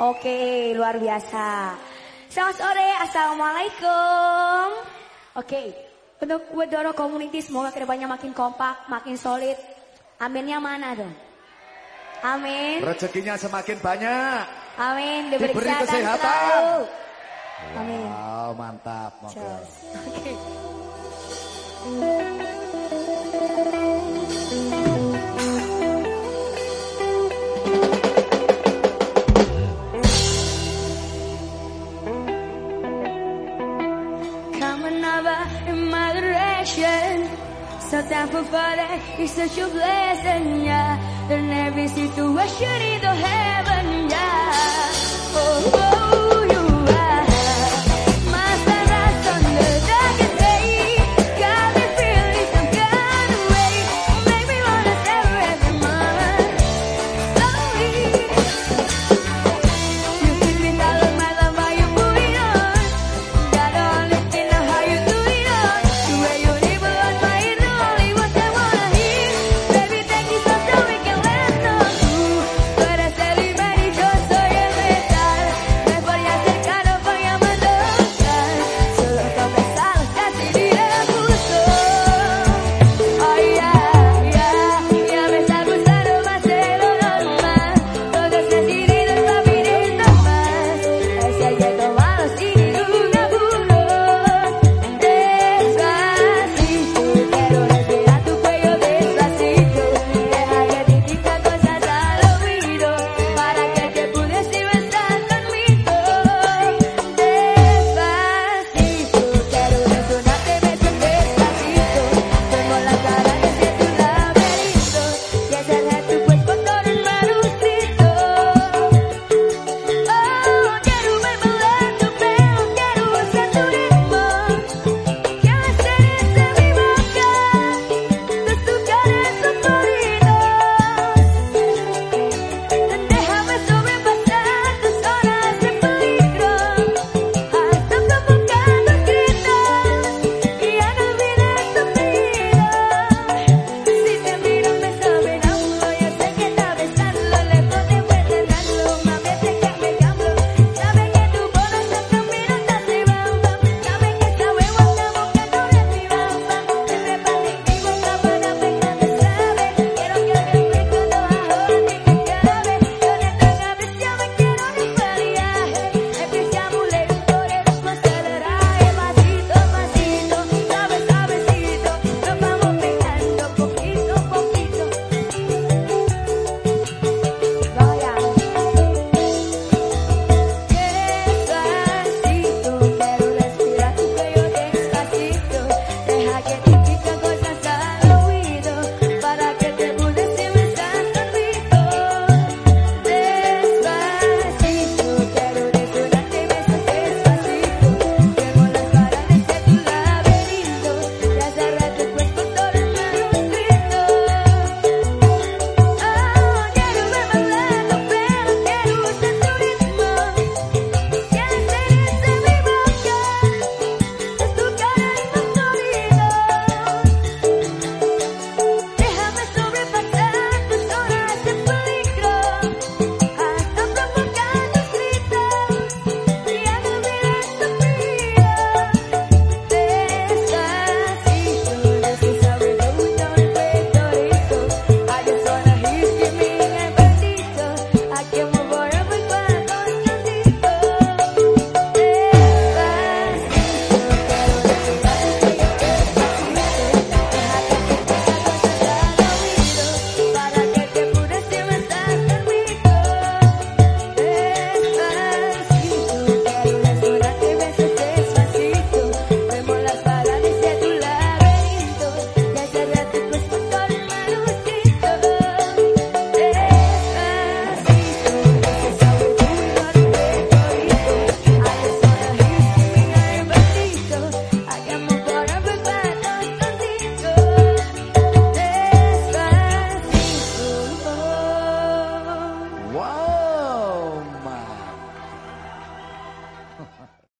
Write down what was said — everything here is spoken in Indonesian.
Oke, luar biasa. Selamat sore, Assalamualaikum. Oke, untuk Wedoro Community semoga ke depannya makin kompak, makin solid. Aminnya mana dong? Amin. Rezekinya semakin banyak. Amin. Diberi, Diberi kesehatan. kesehatan. selalu. Amin. Wow, mantap. Oke. Come another in my direction. So thankful for that, it's such a blessing, yeah. In every situation, either heaven